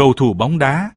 cầu thủ bóng đá.